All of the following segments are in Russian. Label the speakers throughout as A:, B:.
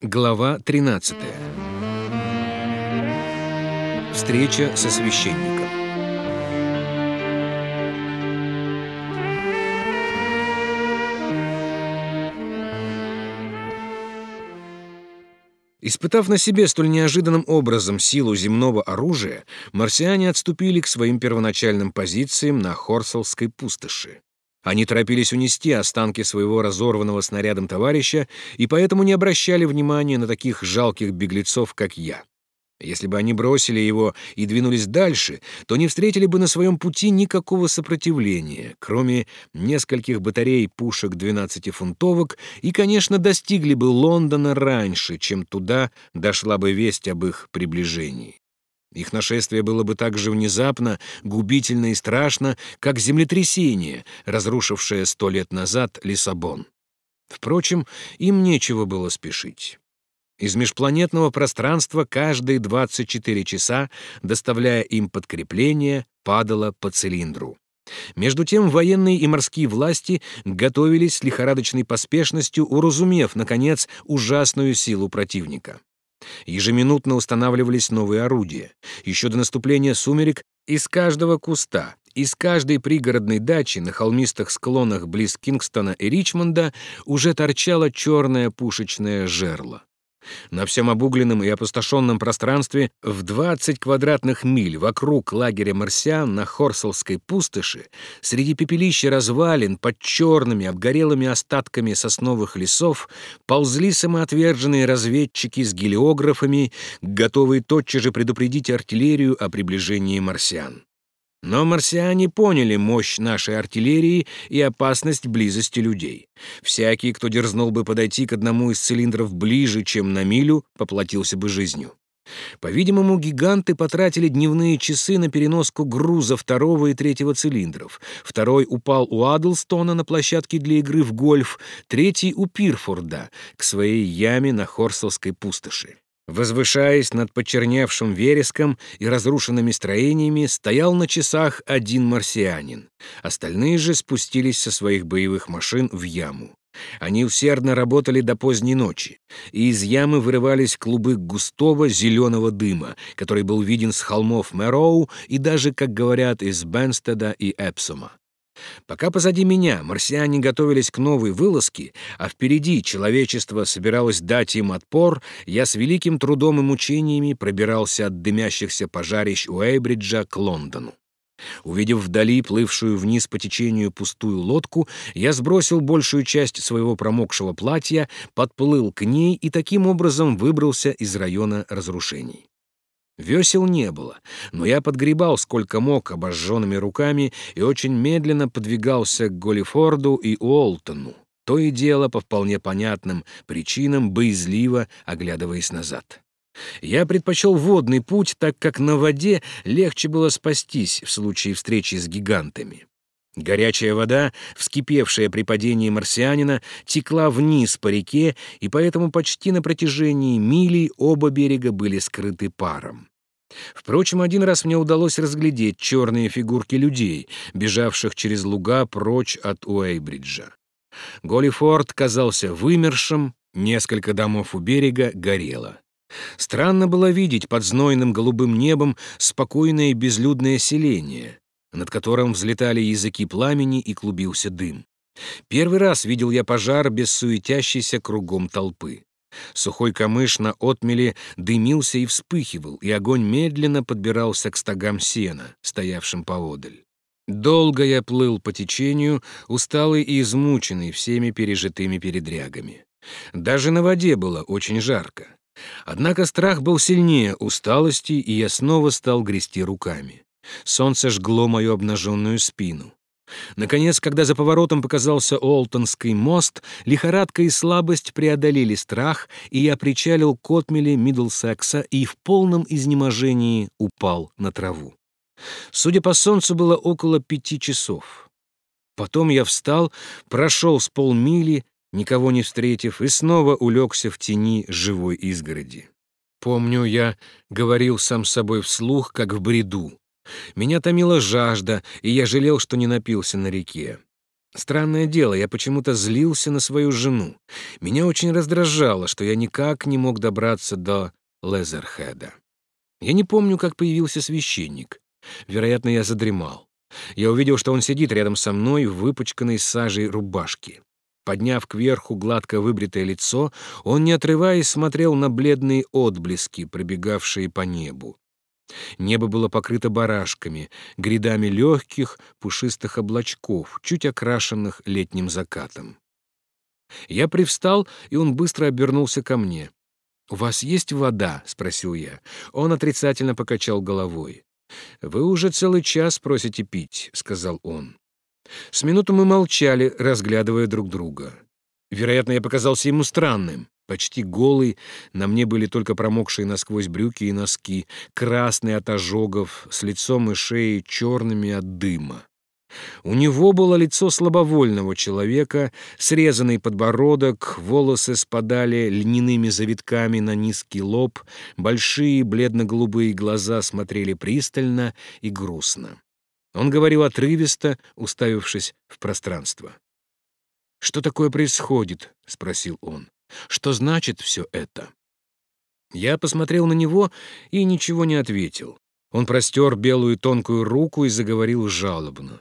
A: Глава 13. Встреча со священником. Испытав на себе столь неожиданным образом силу земного оружия, марсиане отступили к своим первоначальным позициям на Хорсалской пустоши. Они торопились унести останки своего разорванного снарядом товарища и поэтому не обращали внимания на таких жалких беглецов, как я. Если бы они бросили его и двинулись дальше, то не встретили бы на своем пути никакого сопротивления, кроме нескольких батарей пушек 12-фунтовок, и, конечно, достигли бы Лондона раньше, чем туда дошла бы весть об их приближении. Их нашествие было бы так же внезапно, губительно и страшно, как землетрясение, разрушившее сто лет назад Лиссабон. Впрочем, им нечего было спешить. Из межпланетного пространства каждые 24 часа, доставляя им подкрепление, падало по цилиндру. Между тем военные и морские власти готовились с лихорадочной поспешностью, уразумев, наконец, ужасную силу противника. Ежеминутно устанавливались новые орудия. Еще до наступления сумерек из каждого куста, из каждой пригородной дачи на холмистых склонах близ Кингстона и Ричмонда уже торчало черное пушечное жерло. На всем обугленном и опустошенном пространстве в 20 квадратных миль вокруг лагеря марсиан на Хорсалской пустоши, среди пепелища развалин под черными обгорелыми остатками сосновых лесов, ползли самоотверженные разведчики с гелиографами, готовые тотчас же предупредить артиллерию о приближении марсиан. Но марсиане поняли мощь нашей артиллерии и опасность близости людей. Всякий, кто дерзнул бы подойти к одному из цилиндров ближе, чем на милю, поплатился бы жизнью. По-видимому, гиганты потратили дневные часы на переноску груза второго и третьего цилиндров. Второй упал у Адлстона на площадке для игры в гольф, третий — у Пирфорда, к своей яме на Хорсалской пустоши. Возвышаясь над почерневшим вереском и разрушенными строениями, стоял на часах один марсианин. Остальные же спустились со своих боевых машин в яму. Они усердно работали до поздней ночи, и из ямы вырывались клубы густого зеленого дыма, который был виден с холмов Мэроу и даже, как говорят, из Бенстеда и Эпсома. Пока позади меня марсиане готовились к новой вылазке, а впереди человечество собиралось дать им отпор, я с великим трудом и мучениями пробирался от дымящихся пожарищ у Эйбриджа к Лондону. Увидев вдали плывшую вниз по течению пустую лодку, я сбросил большую часть своего промокшего платья, подплыл к ней и таким образом выбрался из района разрушений. Весел не было, но я подгребал сколько мог обожженными руками и очень медленно подвигался к Голлифорду и Уолтону, то и дело по вполне понятным причинам боязливо оглядываясь назад. Я предпочел водный путь, так как на воде легче было спастись в случае встречи с гигантами. Горячая вода, вскипевшая при падении марсианина, текла вниз по реке, и поэтому почти на протяжении мили оба берега были скрыты паром. Впрочем, один раз мне удалось разглядеть черные фигурки людей, бежавших через луга прочь от Уэйбриджа. Голлифорд казался вымершим, несколько домов у берега горело. Странно было видеть под знойным голубым небом спокойное безлюдное селение над которым взлетали языки пламени и клубился дым. Первый раз видел я пожар без суетящейся кругом толпы. Сухой камыш на отмеле дымился и вспыхивал, и огонь медленно подбирался к стогам сена, стоявшим поодаль. Долго я плыл по течению, усталый и измученный всеми пережитыми передрягами. Даже на воде было очень жарко. Однако страх был сильнее усталости, и я снова стал грести руками. Солнце жгло мою обнаженную спину. Наконец, когда за поворотом показался Олтонский мост, лихорадка и слабость преодолели страх, и я причалил к отмели Миддлсекса и в полном изнеможении упал на траву. Судя по солнцу, было около пяти часов. Потом я встал, прошел с полмили, никого не встретив, и снова улегся в тени живой изгороди. Помню, я говорил сам собой вслух, как в бреду. Меня томила жажда, и я жалел, что не напился на реке. Странное дело, я почему-то злился на свою жену. Меня очень раздражало, что я никак не мог добраться до Лезерхеда. Я не помню, как появился священник. Вероятно, я задремал. Я увидел, что он сидит рядом со мной в выпачканной сажей рубашке. Подняв кверху гладко выбритое лицо, он, не отрываясь, смотрел на бледные отблески, пробегавшие по небу. Небо было покрыто барашками, грядами легких, пушистых облачков, чуть окрашенных летним закатом. Я привстал, и он быстро обернулся ко мне. «У вас есть вода?» — спросил я. Он отрицательно покачал головой. «Вы уже целый час просите пить», — сказал он. С минуту мы молчали, разглядывая друг друга. Вероятно, я показался ему странным. Почти голый, на мне были только промокшие насквозь брюки и носки, красные от ожогов, с лицом и шеей черными от дыма. У него было лицо слабовольного человека, срезанный подбородок, волосы спадали льняными завитками на низкий лоб, большие бледно-голубые глаза смотрели пристально и грустно. Он говорил отрывисто, уставившись в пространство. «Что такое происходит?» — спросил он. «Что значит все это?» Я посмотрел на него и ничего не ответил. Он простер белую тонкую руку и заговорил жалобно.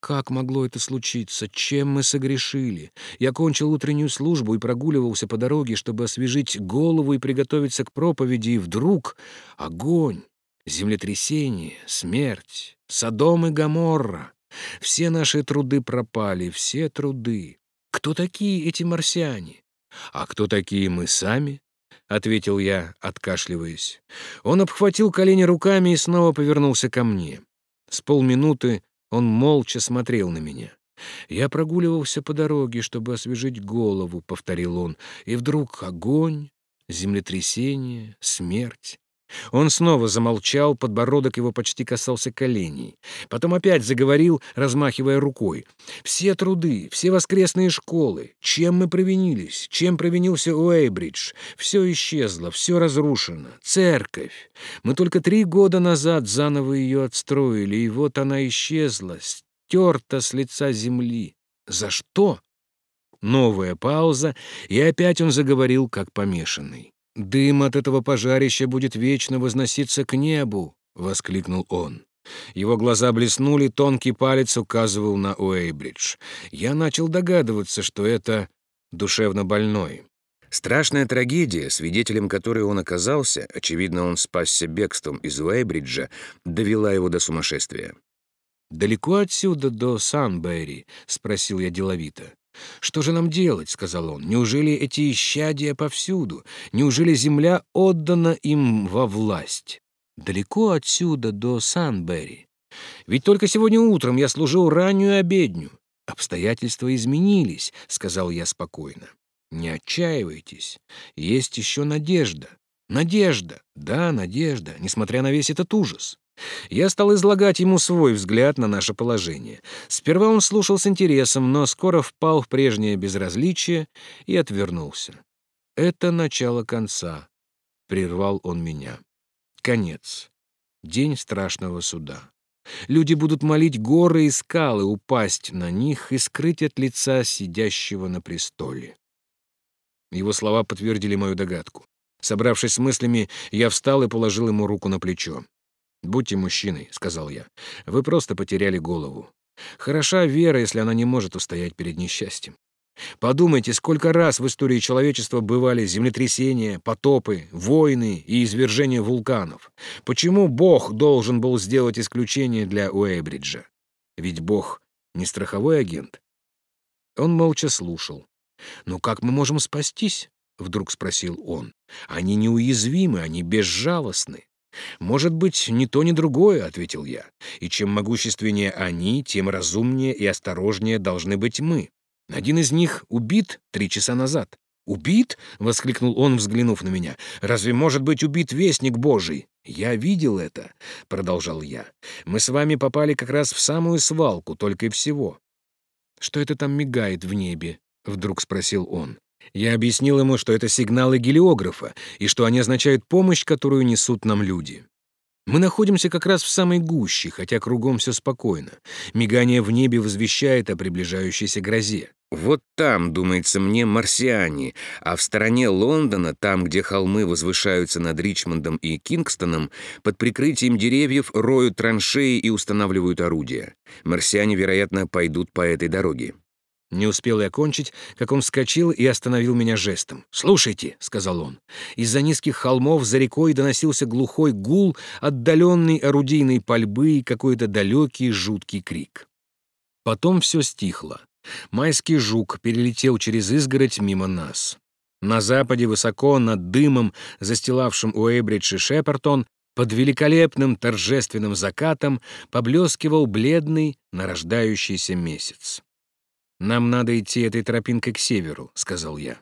A: Как могло это случиться? Чем мы согрешили? Я кончил утреннюю службу и прогуливался по дороге, чтобы освежить голову и приготовиться к проповеди, и вдруг огонь, землетрясение, смерть, Содом и Гоморра. Все наши труды пропали, все труды. Кто такие эти марсиане? А кто такие мы сами? — ответил я, откашливаясь. Он обхватил колени руками и снова повернулся ко мне. С полминуты он молча смотрел на меня. «Я прогуливался по дороге, чтобы освежить голову», — повторил он, и вдруг огонь, землетрясение, смерть. Он снова замолчал, подбородок его почти касался коленей. Потом опять заговорил, размахивая рукой. «Все труды, все воскресные школы, чем мы провинились, чем провинился Уэйбридж, все исчезло, все разрушено. Церковь. Мы только три года назад заново ее отстроили, и вот она исчезла, стерта с лица земли. За что?» Новая пауза, и опять он заговорил, как помешанный. «Дым от этого пожарища будет вечно возноситься к небу!» — воскликнул он. Его глаза блеснули, тонкий палец указывал на Уэйбридж. Я начал догадываться, что это душевно больной. Страшная трагедия, свидетелем которой он оказался, очевидно, он спасся бегством из Уэйбриджа, довела его до сумасшествия. «Далеко отсюда до Санбэри?» — спросил я деловито. «Что же нам делать?» — сказал он. «Неужели эти исчадия повсюду? Неужели земля отдана им во власть? Далеко отсюда до Санберри. Ведь только сегодня утром я служил раннюю обедню. Обстоятельства изменились», — сказал я спокойно. «Не отчаивайтесь. Есть еще надежда. Надежда. Да, надежда, несмотря на весь этот ужас. Я стал излагать ему свой взгляд на наше положение. Сперва он слушал с интересом, но скоро впал в прежнее безразличие и отвернулся. «Это начало конца», — прервал он меня. «Конец. День страшного суда. Люди будут молить горы и скалы упасть на них и скрыть от лица сидящего на престоле». Его слова подтвердили мою догадку. Собравшись с мыслями, я встал и положил ему руку на плечо. «Будьте мужчиной», — сказал я. «Вы просто потеряли голову. Хороша вера, если она не может устоять перед несчастьем. Подумайте, сколько раз в истории человечества бывали землетрясения, потопы, войны и извержения вулканов. Почему Бог должен был сделать исключение для Уэйбриджа? Ведь Бог не страховой агент. Он молча слушал. «Но как мы можем спастись?» — вдруг спросил он. «Они неуязвимы, они безжалостны. «Может быть, ни то, ни другое», — ответил я. «И чем могущественнее они, тем разумнее и осторожнее должны быть мы. Один из них убит три часа назад». «Убит?» — воскликнул он, взглянув на меня. «Разве может быть убит вестник Божий?» «Я видел это», — продолжал я. «Мы с вами попали как раз в самую свалку, только и всего». «Что это там мигает в небе?» — вдруг спросил он. Я объяснил ему, что это сигналы гелиографа и что они означают помощь, которую несут нам люди. Мы находимся как раз в самой гуще, хотя кругом все спокойно. Мигание в небе возвещает о приближающейся грозе. Вот там, думается мне, марсиане, а в стороне Лондона, там, где холмы возвышаются над Ричмондом и Кингстоном, под прикрытием деревьев роют траншеи и устанавливают орудия. Марсиане, вероятно, пойдут по этой дороге. Не успел я кончить, как он вскочил и остановил меня жестом. «Слушайте», — сказал он, — из-за низких холмов за рекой доносился глухой гул, отдаленный орудийной пальбы и какой-то далекий жуткий крик. Потом все стихло. Майский жук перелетел через изгородь мимо нас. На западе, высоко над дымом, застилавшим Уэйбридж и Шепертон, под великолепным торжественным закатом поблескивал бледный нарождающийся месяц. «Нам надо идти этой тропинкой к северу», — сказал я.